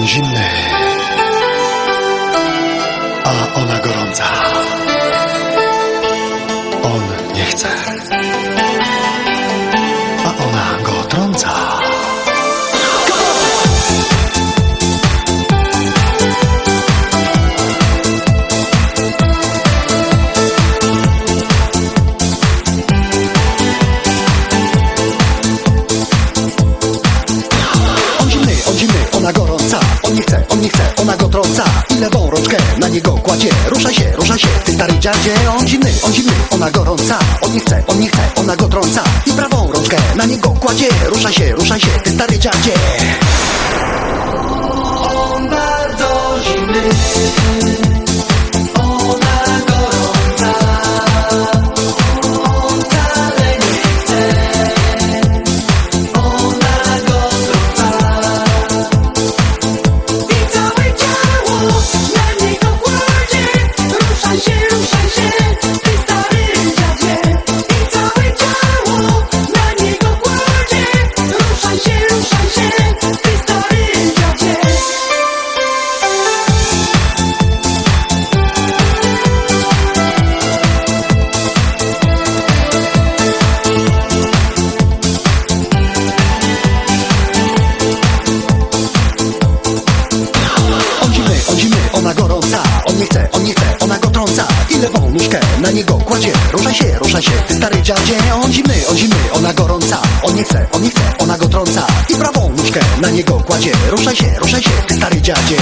On zimny, a ona gorąca. On nie chce, a ona go trąca. Ona go trąca I lewą rączkę na niego kładzie. Rusza się, rusza się, ty stary dziadzie On zimny, on zimny, ona gorąca On nie chce, on nie chce, ona go trąca. I prawą rączkę na niego kładzie. Rusza się, rusza się, ty stary dziadzie nie chce, on nie chce, ona go trąca. I lewą nóżkę na niego kładzie? Rusza się, rusza się, ty stary dziadzie. On zimny, on zimny, ona gorąca. On nie chce, on nie chce, ona go trąca. I prawą nóżkę na niego kładzie. Rusza się, rusza się, ty stary dziadzie